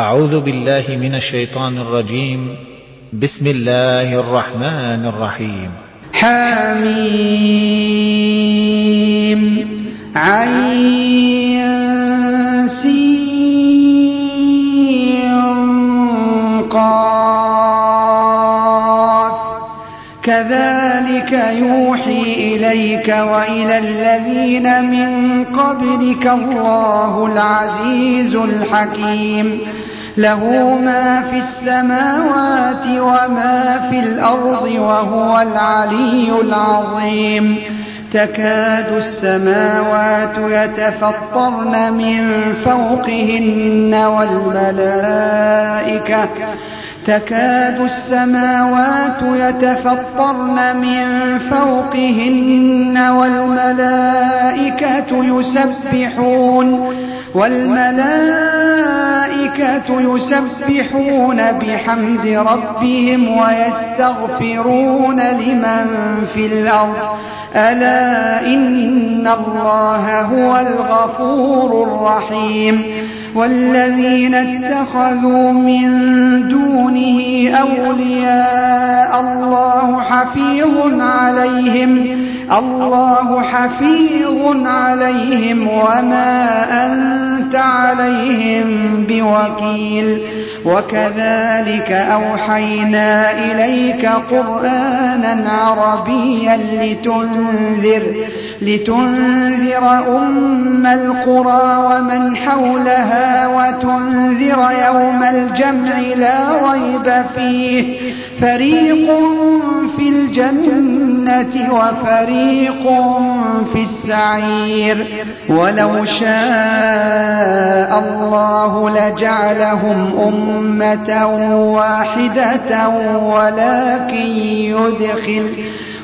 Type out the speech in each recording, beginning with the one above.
أعوذ بالله من الشيطان الرجيم. بسم الله الرحمن الرحيم. حميم. عين كذلك يوحي إليك وإلى الذين من قبلك الله العزيز الحكيم. له ما في السماوات وما في الأرض وهو العلي العظيم. تكاد السماوات يتفطرن من فوقهن والملائكة. تكاد السماوات يتفطرن من فوقهن والملائكة يسبحون. والملائكة يسبحون بحمد ربهم ويستغفرون لمن في الأرض. ألا إن الله هو الغفور الرحيم. والذين اتخذوا من دونه أولياء الله حفيظ عليهم. الله حفيظ عليهم وما أنت عليهم بوكيل. وكذلك أوحينا إليك قرآنا عربيا لتنذر لتنذر أم القرى ومن حولها وتنذر يوم الجمع لا ريب فيه. فريق في الجنة وفريق في السعير ولو شاء الله لجعلهم أمة واحدة ولكن يدخل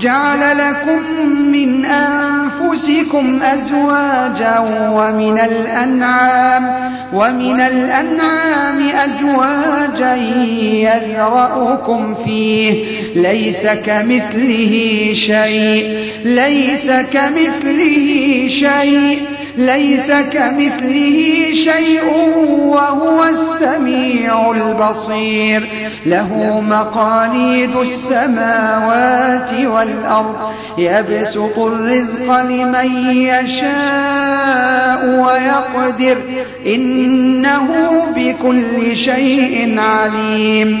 جعل لكم من أنفسكم أزواجا ومن الأنعام ومن الأنعام أزواجا يذرأكم فيه. ليس كمثله شيء. ليس كمثله شيء. ليس كمثله شيء وهو السميع البصير. له مقاليد السماوات والأرض. يبسط الرزق لمن يشاء ويقدر. إنه بكل شيء عليم.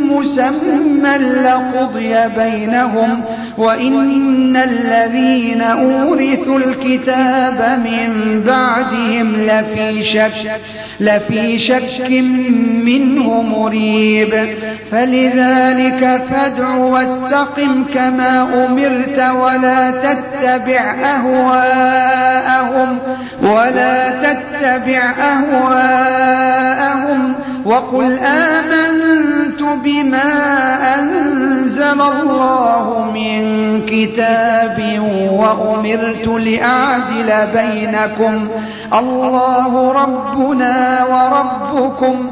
لقضي بينهم وإن الذين أورثوا الكتاب من بعدهم لفي شك لفي شك منه مريب. فلذلك فادع واستقم كما أمرت ولا تتبع أهواءهم ولا تتبع أهواءهم. وقل آمنت بما أنزل الله من كتاب وأمرت لأعدل بينكم. الله ربنا وربكم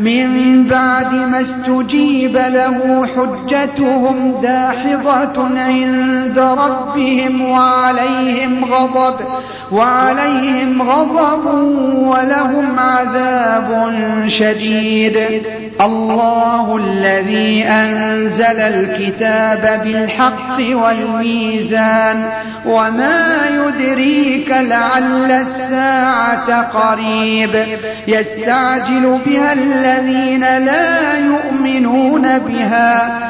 من بعد ما استجيب له حجتهم داحضة عند ربهم وعليهم غضب وعليهم غضب ولهم عذاب شديد. الله الذي أنزل الكتاب بالحق والميزان وما يدريك لعل الساعة قريب يستعجل بها الذين لا يؤمنون بها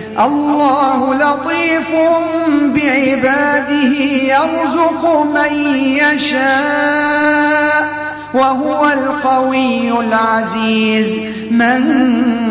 الله لطيف بعباده يرزق من يشاء وهو القوي العزيز. من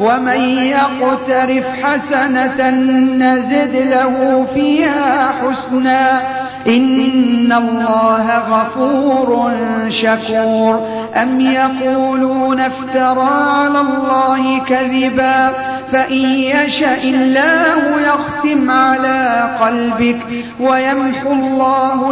ومن يقترف حسنة نزد له فيها حسنا. إن الله غفور شكور. أم يقولون افترى على الله كذبا. فإن يشأ الله يختم على قلبك. ويمحو الله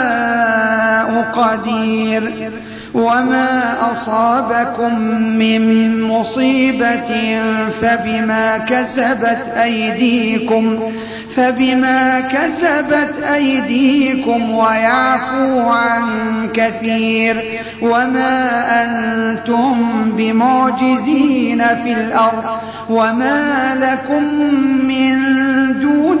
قدير وما أصابكم من مصيبة فبما كسبت أيديكم فبما كسبت أيديكم ويعفو عن كثير وما أنتم بمعجزين في الأرض وما لكم من دون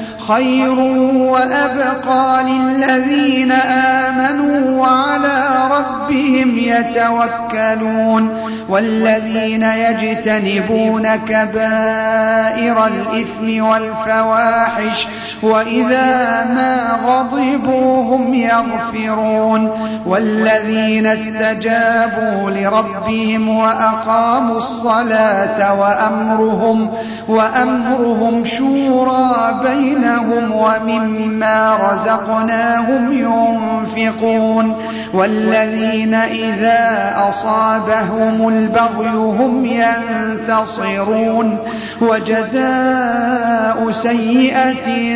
خير وأبقى للذين آمنوا وعلى ربهم يتوكلون والذين يجتنبون كبائر الإثم والفواحش وإذا ما غضبوا هم يغفرون والذين استجابوا لربهم وأقاموا الصلاة وأمرهم وأمرهم شورى بينهم ومما رزقناهم ينفقون والذين إذا أصابهم البغي هم ينتصرون وجزاء سيئة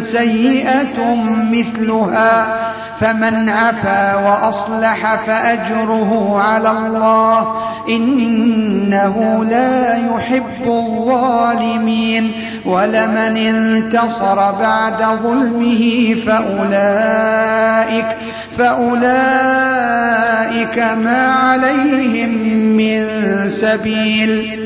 سيئة مثلها فمن عفا وأصلح فأجره على الله إنه لا يحب الظالمين ولمن انتصر بعد ظلمه فأولئك فأولئك ما عليهم من سبيل.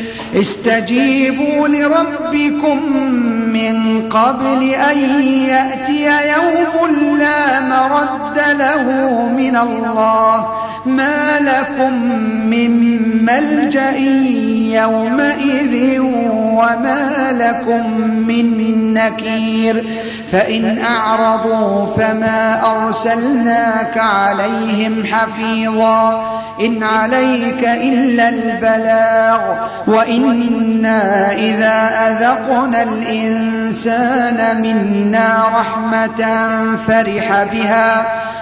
استجيبوا لربكم من قبل أن يأتي يوم لا مرد له من الله. مَا لَكُم مِّن مَّلْجَإٍ يَوْمَئِذٍ وَمَا لَكُم مِّن نَّكِيرٍ فَإِنْ أَعْرَضُوا فَمَا أَرْسَلْنَاكَ عَلَيْهِمْ حَفِيظًا إِنْ عَلَيْكَ إِلَّا الْبَلَاغُ وَإِنَّا إِذَا أَذَقْنَا الْإِنسَانَ مِنَّا رَحْمَةً فَرِحَ بِهَا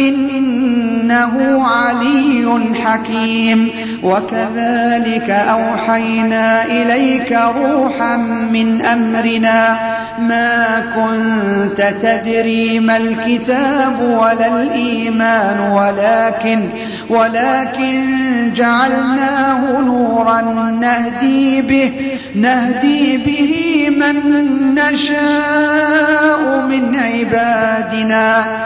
إِنَّهُ عَلِيٌّ حَكِيمٌ. وَكَذَٰلِكَ أَوْحَيْنَا إِلَيْكَ رُوحًا مِّنْ أَمْرِنَا. مَا كُنتَ تَدْرِي مَا الْكِتَابُ وَلَا الْإِيمَانُ وَلَٰكِن جَعَلْنَاهُ نُورًا نَّهْدِي بِهِ مَن نَّشَاءُ مِنْ عِبَادِنَا ۚ.